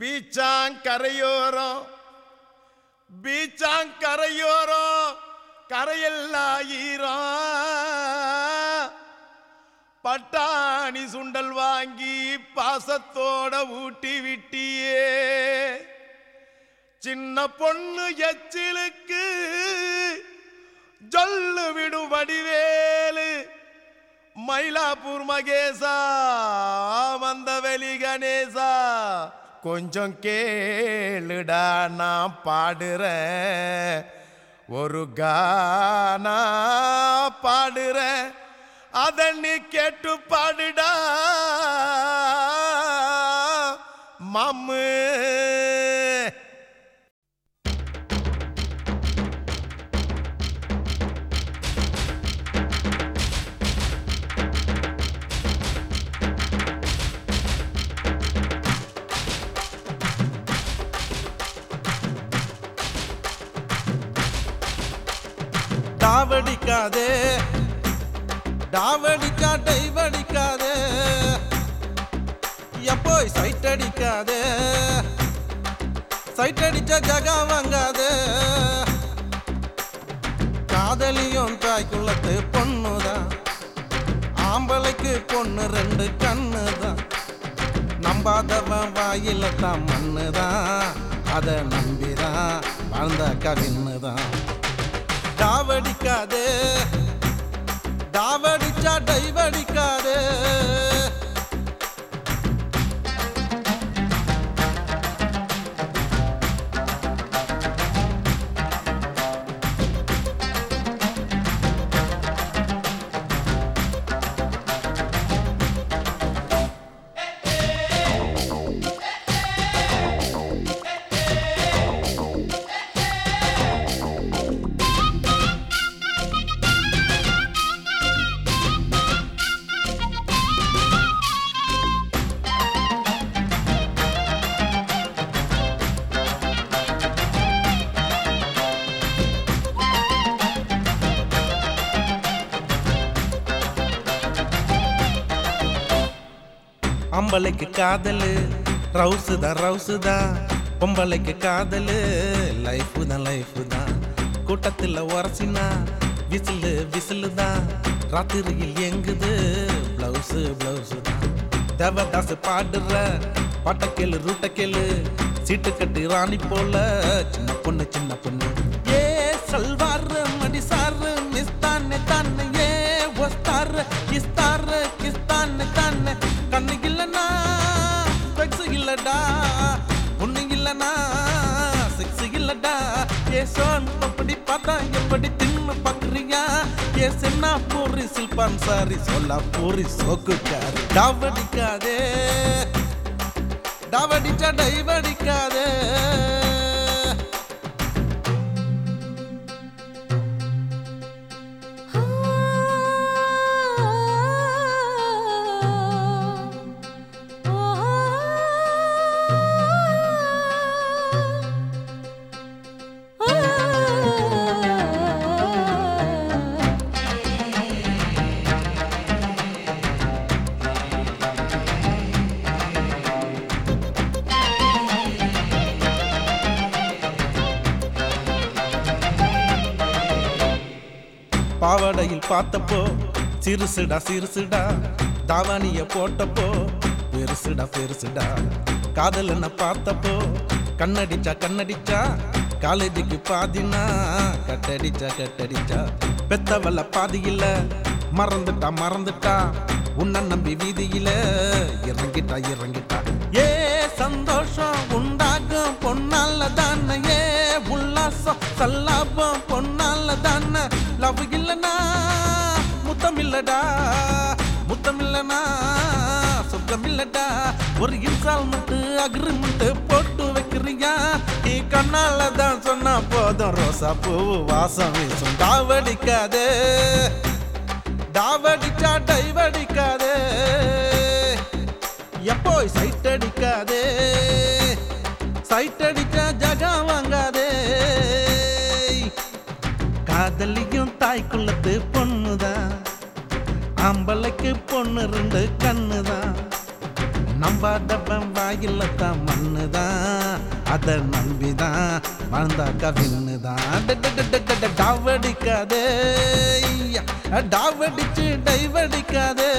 பீச்சாங்கரையோரம் பீச்சாங்கரையோரம் கரையெல்லாம் ஈரம் பட்டாணி சுண்டல் வாங்கி பாசத்தோட ஊட்டி விட்டியே. சின்ன பொண்ணு எச்சிலுக்கு ஜொல்லு விடும் வடிவேலு. மயிலாப்பூர் மகேசா வந்தவெளி கணேசா கொஞ்சம் கேளுடா நான் பாடுறேன். ஒரு கானா பாடுறேன். அதை நீ கேட்டு பாடுடா. மாமு டாவடிக்காதே. டாவடிக்கா டைவடிக்காதே எப்போய் சைட் அடிக்காதே சைட் அடிச்ச ஜகா வாங்காதே. காதலியும் தாய்க்குள்ளத்து பொண்ணுதான். ஆம்பளைக்கு பொண்ணு ரெண்டு கண்ணுதான். நம்பாதவன் வாயில தான் மண்ணுதான். அதை நம்பிதான் வாழ்ந்த கவின்னுதான். டாவடிக்காதே டாவடிச்சா டைவடிக்காதே. அம்பளைக்கு காதலு ரவுசு தான் ரவுசு தான் பொம்பளைக்கு காதலு லைஃபு தான் லைஃபு தான் கூட்டத்தில் உரசினா விசிலு விசிலு தான் ராத்திரியில் எங்குது ப்ளவுஸு ப்ளவுஸு தான் தேவதாசு பாடுற பட்டக்கேளு ரூட்டக்கேளு சீட்டு கட்டி ராணி போல சின்ன பொண்ணு சின்ன பொண்ணு. ஏ சல்வார் மடிசார் சாரு மிஸ் ஏ ஒஸ்தார் கிஸ்தார் கிஸ்தான் தானே. கண்ணு பார்த்தா எப்படி தின்னு பண்றியா? ஏ சென்னா பூரி சில்பான் சாரி சொல்ல பூரி சோக்குக்காரு. டாவடிக்காதே. டாவடிச்சா டைவடிக்காதே. பாவாடையில் பார்த்தப்போ சிறுசுடா சிறுசுடா தாவானிய போட்டப்போ பெருசுடா பெருசுடா. காதல் என்ன பார்த்தப்போ கண்ணடிச்சா கண்ணடிச்சா காலேஜுக்கு பாதினா கட்டடிச்சா கட்டடிச்சா. பெத்தவல்ல பாதியில மறந்துட்டா மறந்துட்டா. உன்னை நம்பி வீதியில இறங்கிட்டா இறங்கிட்டா. ஏ சந்தோஷம் உண்டாகும் பொன்னால தானே. ஏ உல்லாசம் சல்லாபம் பொன்னால தானே. லவ் முத்தம் இல்லடா முத்தம் இல்லனா சுத்தம் இல்லடா ஒரு இன்ஸ்டால்மெண்ட் அக்ரிமெண்ட் போட்டு வைக்கிறியா? நீ கண்ணால தான் சொன்னா போதும் ரோசா பூ வாசம் வீசும் தாவடிக்காதே டாவடிச்சா டைவடிக்காதே. எப்போ சைட் அடிக்காதே சைட் அடிச்சா ஜகா வாங்காதே. காதலியும் தாய்க்குள்ளத்து பொண்ணுதான். ஆம்பளைக்கு பொண்ணு ரெண்டு கண்ணுதான். நம்பாதவன் வாயில தான் அதை அத நம்பிதான் வாழ்ந்தாக்கா விண்ணுதான். டாவடிக்காதே டாவடிச்சு டைவடிக்காதே